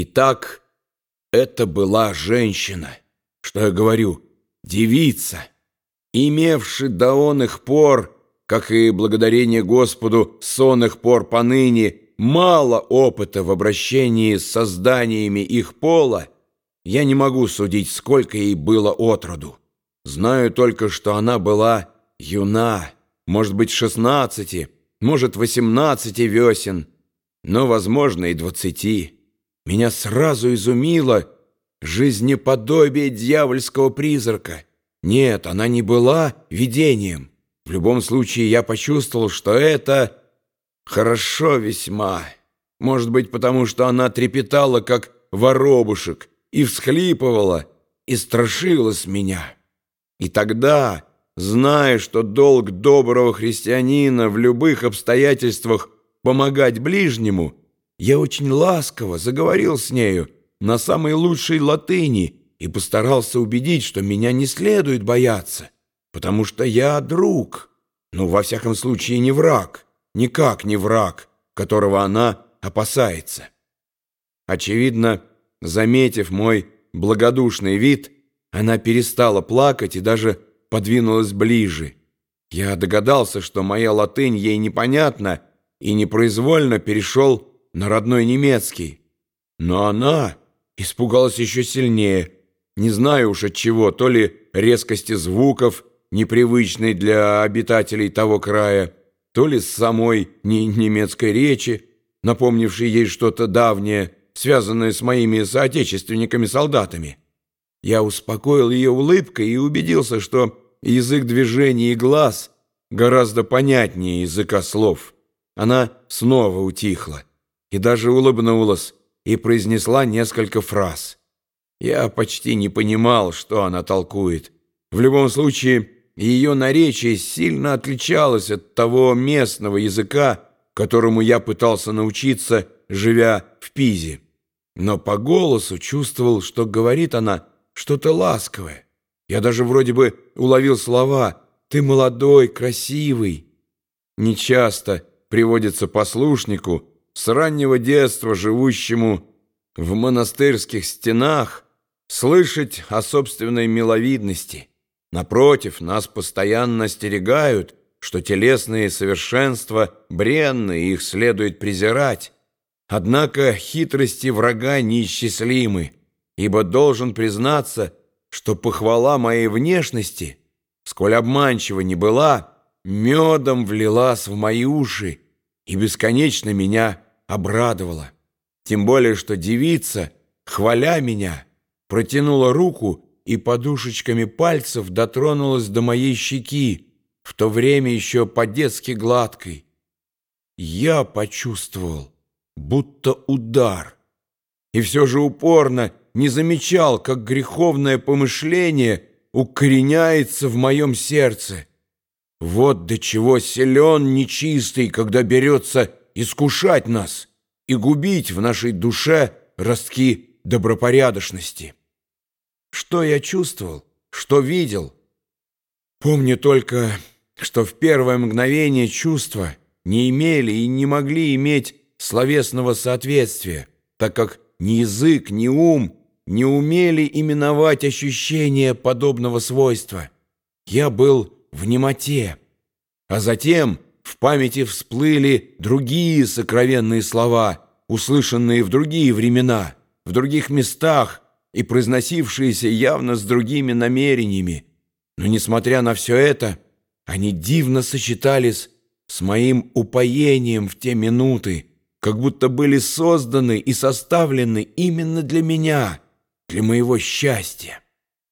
Итак, это была женщина, что я говорю, девица, имевши до оных пор, как и благодарение Господу сонных пор поныне, мало опыта в обращении с созданиями их пола, я не могу судить, сколько ей было отроду. Знаю только, что она была юна, может быть, шестнадцати, может, восемнадцати весен, но, возможно, и двадцати. Меня сразу изумило жизнеподобие дьявольского призрака. Нет, она не была видением. В любом случае, я почувствовал, что это хорошо весьма. Может быть, потому что она трепетала, как воробушек, и всхлипывала, и страшилась меня. И тогда, зная, что долг доброго христианина в любых обстоятельствах помогать ближнему, я очень ласково заговорил с нею на самой лучшей латыни и постарался убедить, что меня не следует бояться, потому что я друг, ну, во всяком случае, не враг, никак не враг, которого она опасается. Очевидно, заметив мой благодушный вид, она перестала плакать и даже подвинулась ближе. Я догадался, что моя латынь ей непонятна, и непроизвольно перешел на родной немецкий. Но она испугалась еще сильнее, не знаю уж от чего, то ли резкости звуков, непривычной для обитателей того края, то ли с самой не немецкой речи, напомнившей ей что-то давнее, связанное с моими соотечественниками-солдатами. Я успокоил ее улыбкой и убедился, что язык движений и глаз гораздо понятнее языка слов. Она снова утихла и даже улыбнулась и произнесла несколько фраз. Я почти не понимал, что она толкует. В любом случае, ее наречие сильно отличалось от того местного языка, которому я пытался научиться, живя в Пизе. Но по голосу чувствовал, что говорит она что-то ласковое. Я даже вроде бы уловил слова «ты молодой, красивый». Нечасто приводится послушнику, с раннего детства живущему в монастырских стенах, слышать о собственной миловидности. Напротив, нас постоянно остерегают, что телесные совершенства бренны, и их следует презирать. Однако хитрости врага неисчислимы ибо должен признаться, что похвала моей внешности, сколь обманчива не была, медом влилась в мои уши и бесконечно меня обрадовала. Тем более, что девица, хваля меня, протянула руку и подушечками пальцев дотронулась до моей щеки, в то время еще по-детски гладкой. Я почувствовал, будто удар, и все же упорно не замечал, как греховное помышление укореняется в моем сердце. Вот до чего силен нечистый, когда берется искушать нас и губить в нашей душе ростки добропорядочности. Что я чувствовал, что видел? Помню только, что в первое мгновение чувства не имели и не могли иметь словесного соответствия, так как ни язык, ни ум не умели именовать ощущения подобного свойства. Я был в немоте. А затем в памяти всплыли другие сокровенные слова, услышанные в другие времена, в других местах и произносившиеся явно с другими намерениями. Но, несмотря на все это, они дивно сочетались с моим упоением в те минуты, как будто были созданы и составлены именно для меня — для моего счастья.